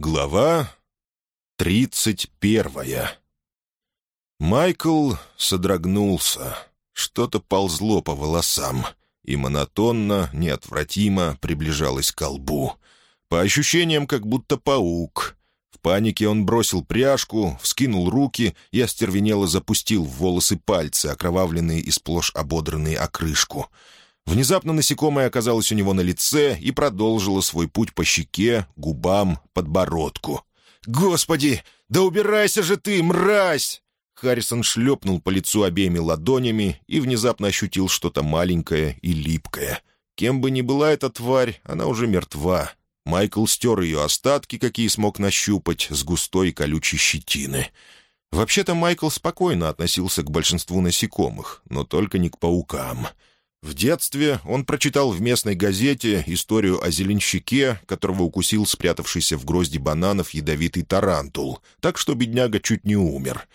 Глава тридцать первая Майкл содрогнулся. Что-то ползло по волосам и монотонно, неотвратимо приближалось к колбу. По ощущениям, как будто паук. В панике он бросил пряжку, вскинул руки и остервенело запустил в волосы пальцы, окровавленные и сплошь ободранные окрышку — Внезапно насекомое оказалось у него на лице и продолжило свой путь по щеке, губам, подбородку. «Господи! Да убирайся же ты, мразь!» Харрисон шлепнул по лицу обеими ладонями и внезапно ощутил что-то маленькое и липкое. Кем бы ни была эта тварь, она уже мертва. Майкл стер ее остатки, какие смог нащупать, с густой колючей щетины. Вообще-то Майкл спокойно относился к большинству насекомых, но только не к паукам — в детстве он прочитал в местной газете историю о зеленщике, которого укусил спрятавшийся в грозди бананов ядовитый тарантул, так что бедняга чуть не умер.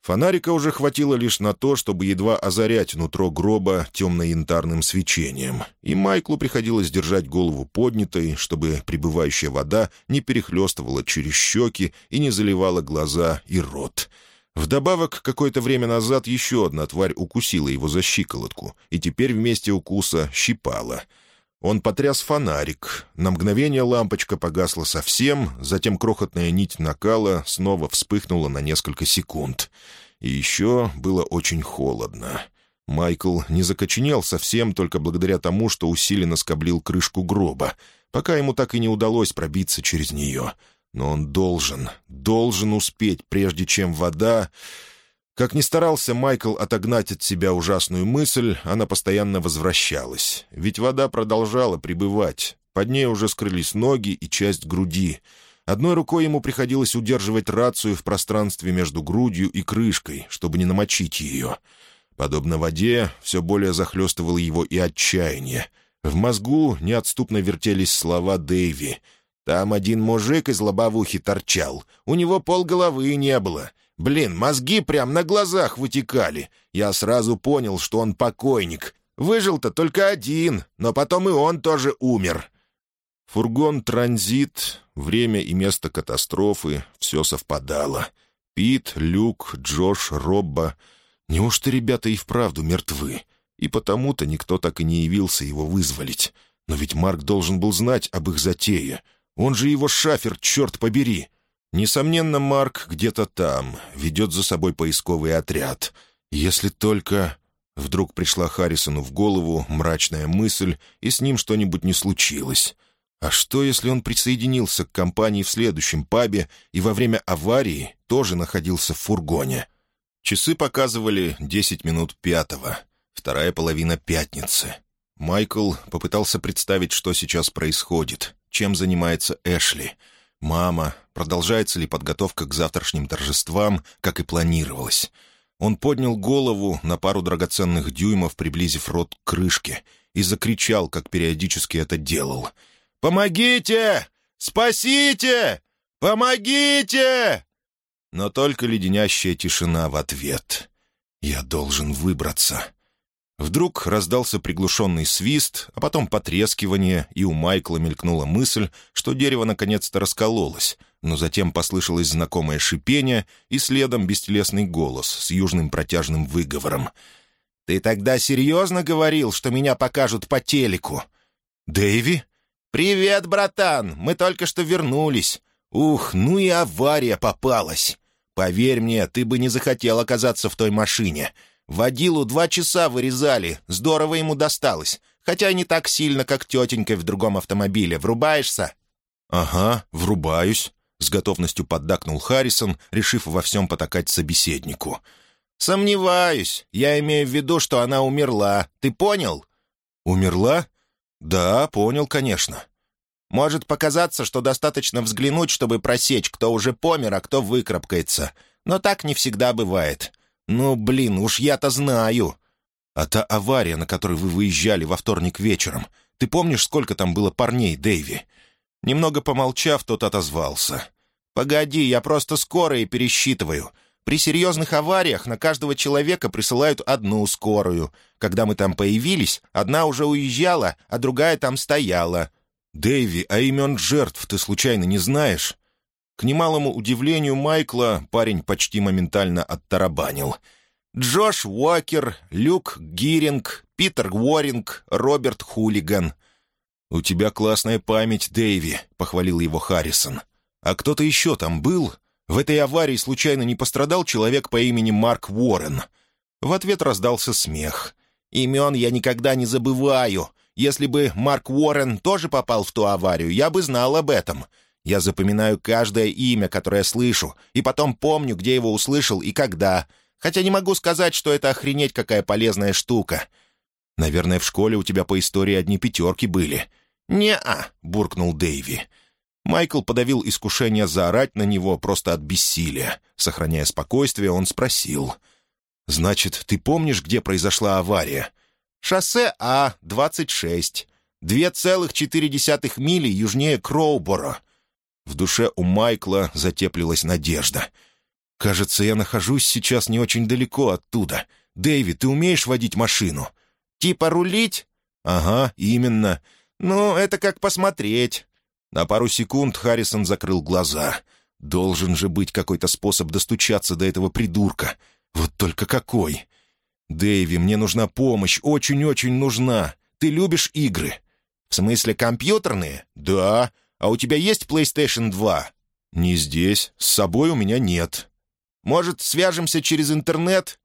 Фонарика уже хватило лишь на то, чтобы едва озарять нутро гроба темно-янтарным свечением, и Майклу приходилось держать голову поднятой, чтобы прибывающая вода не перехлестывала через щеки и не заливала глаза и рот — Вдобавок, какое-то время назад еще одна тварь укусила его за щиколотку, и теперь вместе укуса щипала. Он потряс фонарик. На мгновение лампочка погасла совсем, затем крохотная нить накала снова вспыхнула на несколько секунд. И еще было очень холодно. Майкл не закоченел совсем только благодаря тому, что усиленно скоблил крышку гроба, пока ему так и не удалось пробиться через нее — но он должен, должен успеть, прежде чем вода... Как ни старался Майкл отогнать от себя ужасную мысль, она постоянно возвращалась. Ведь вода продолжала пребывать. Под ней уже скрылись ноги и часть груди. Одной рукой ему приходилось удерживать рацию в пространстве между грудью и крышкой, чтобы не намочить ее. Подобно воде, все более захлестывало его и отчаяние. В мозгу неотступно вертелись слова Дэйви — там один мужик из лобовухи торчал. У него полголовы не было. Блин, мозги прям на глазах вытекали. Я сразу понял, что он покойник. Выжил-то только один, но потом и он тоже умер. Фургон «Транзит», время и место катастрофы — все совпадало. Пит, Люк, Джош, Робба. Неужто ребята и вправду мертвы? И потому-то никто так и не явился его вызволить. Но ведь Марк должен был знать об их затее — он же его шафер, черт побери. Несомненно, Марк где-то там, ведет за собой поисковый отряд. Если только... Вдруг пришла Харрисону в голову мрачная мысль, и с ним что-нибудь не случилось. А что, если он присоединился к компании в следующем пабе и во время аварии тоже находился в фургоне? Часы показывали десять минут пятого, вторая половина пятницы. Майкл попытался представить, что сейчас происходит, чем занимается Эшли. Мама, продолжается ли подготовка к завтрашним торжествам, как и планировалось. Он поднял голову на пару драгоценных дюймов, приблизив рот к крышке, и закричал, как периодически это делал. «Помогите! Спасите! Помогите!» Но только леденящая тишина в ответ. «Я должен выбраться. Вдруг раздался приглушенный свист, а потом потрескивание, и у Майкла мелькнула мысль, что дерево наконец-то раскололось, но затем послышалось знакомое шипение и следом бестелесный голос с южным протяжным выговором. «Ты тогда серьезно говорил, что меня покажут по телеку?» «Дэйви?» «Привет, братан! Мы только что вернулись. Ух, ну и авария попалась. Поверь мне, ты бы не захотел оказаться в той машине». Водилу два часа вырезали, здорово ему досталось. Хотя не так сильно, как тетенькой в другом автомобиле. Врубаешься?» «Ага, врубаюсь», — с готовностью поддакнул Харрисон, решив во всем потакать собеседнику. «Сомневаюсь. Я имею в виду, что она умерла. Ты понял?» «Умерла? Да, понял, конечно». «Может показаться, что достаточно взглянуть, чтобы просечь, кто уже помер, а кто выкрапкается. Но так не всегда бывает. «Ну, блин, уж я-то знаю!» «А та авария, на которой вы выезжали во вторник вечером, ты помнишь, сколько там было парней, Дэйви?» Немного помолчав, тот отозвался. «Погоди, я просто скорые пересчитываю. При серьезных авариях на каждого человека присылают одну скорую. Когда мы там появились, одна уже уезжала, а другая там стояла». «Дэйви, а имен жертв ты случайно не знаешь?» К немалому удивлению Майкла парень почти моментально оттарабанил. «Джош Уокер, Люк Гиринг, Питер Уоринг, Роберт Хулиган». «У тебя классная память, Дэйви», — похвалил его Харрисон. «А кто-то еще там был? В этой аварии случайно не пострадал человек по имени Марк Уоррен?» В ответ раздался смех. «Имен я никогда не забываю. Если бы Марк Уоррен тоже попал в ту аварию, я бы знал об этом. Я запоминаю каждое имя, которое слышу, и потом помню, где его услышал и когда. Хотя не могу сказать, что это охренеть какая полезная штука. Наверное, в школе у тебя по истории одни пятерки были». «Не-а», — буркнул Дэйви. Майкл подавил искушение заорать на него просто от бессилия. Сохраняя спокойствие, он спросил. «Значит, ты помнишь, где произошла авария?» «Шоссе А-26. Две целых четыре десятых мили южнее Кроуборо». В душе у Майкла затеплилась надежда. «Кажется, я нахожусь сейчас не очень далеко оттуда. Дэйви, ты умеешь водить машину?» «Типа рулить?» «Ага, именно. Ну, это как посмотреть». На пару секунд Харрисон закрыл глаза. «Должен же быть какой-то способ достучаться до этого придурка. Вот только какой!» «Дэйви, мне нужна помощь, очень-очень нужна. Ты любишь игры?» «В смысле компьютерные?» «Да. А у тебя есть PlayStation 2?» «Не здесь. С собой у меня нет». «Может, свяжемся через интернет?»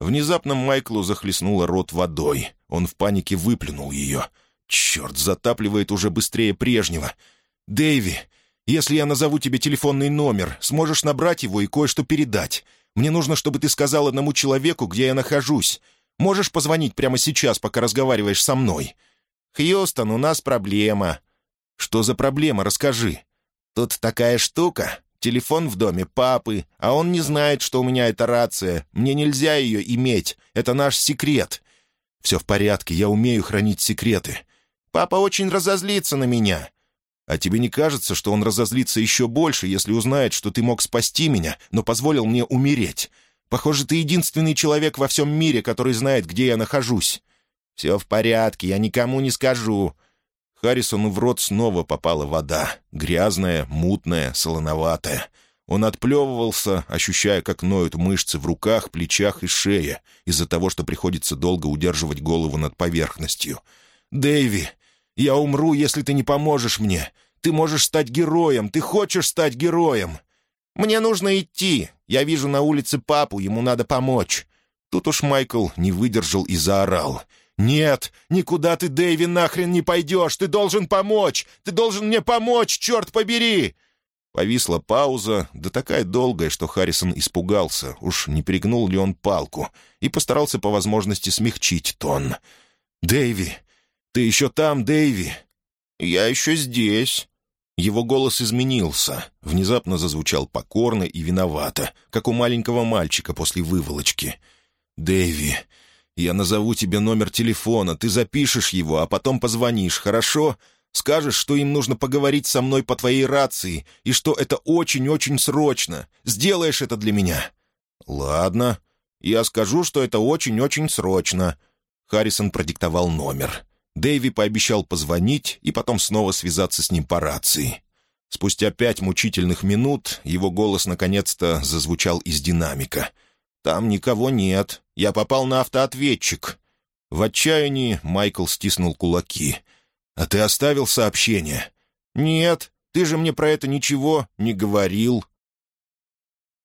Внезапно Майклу захлестнуло рот водой. Он в панике выплюнул ее. «Черт, затапливает уже быстрее прежнего. Дэйви, если я назову тебе телефонный номер, сможешь набрать его и кое-что передать. Мне нужно, чтобы ты сказал одному человеку, где я нахожусь. Можешь позвонить прямо сейчас, пока разговариваешь со мной?» «Хьюстон, у нас проблема». «Что за проблема? Расскажи». «Тут такая штука. Телефон в доме папы, а он не знает, что у меня это рация. Мне нельзя ее иметь. Это наш секрет. Все в порядке, я умею хранить секреты. Папа очень разозлится на меня. А тебе не кажется, что он разозлится еще больше, если узнает, что ты мог спасти меня, но позволил мне умереть? Похоже, ты единственный человек во всем мире, который знает, где я нахожусь. Все в порядке, я никому не скажу. Харрисону в рот снова попала вода. Грязная, мутная, солоноватая. Он отплевывался, ощущая, как ноют мышцы в руках, плечах и шее, из-за того, что приходится долго удерживать голову над поверхностью. «Дэйви, я умру, если ты не поможешь мне. Ты можешь стать героем, ты хочешь стать героем. Мне нужно идти. Я вижу на улице папу, ему надо помочь». Тут уж Майкл не выдержал и заорал — «Нет, никуда ты, Дэйви, нахрен не пойдешь! Ты должен помочь! Ты должен мне помочь, черт побери!» Повисла пауза, да такая долгая, что Харрисон испугался, уж не перегнул ли он палку, и постарался по возможности смягчить тон. «Дэйви! Ты еще там, Дэйви?» «Я еще здесь». Его голос изменился, внезапно зазвучал покорно и виновато, как у маленького мальчика после выволочки. «Дэйви, я назову тебе номер телефона, ты запишешь его, а потом позвонишь, хорошо? Скажешь, что им нужно поговорить со мной по твоей рации, и что это очень-очень срочно. Сделаешь это для меня». «Ладно. Я скажу, что это очень-очень срочно». Харрисон продиктовал номер. Дэйви пообещал позвонить и потом снова связаться с ним по рации. Спустя пять мучительных минут его голос наконец-то зазвучал из динамика — «Там никого нет. Я попал на автоответчик». В отчаянии Майкл стиснул кулаки. «А ты оставил сообщение?» «Нет, ты же мне про это ничего не говорил».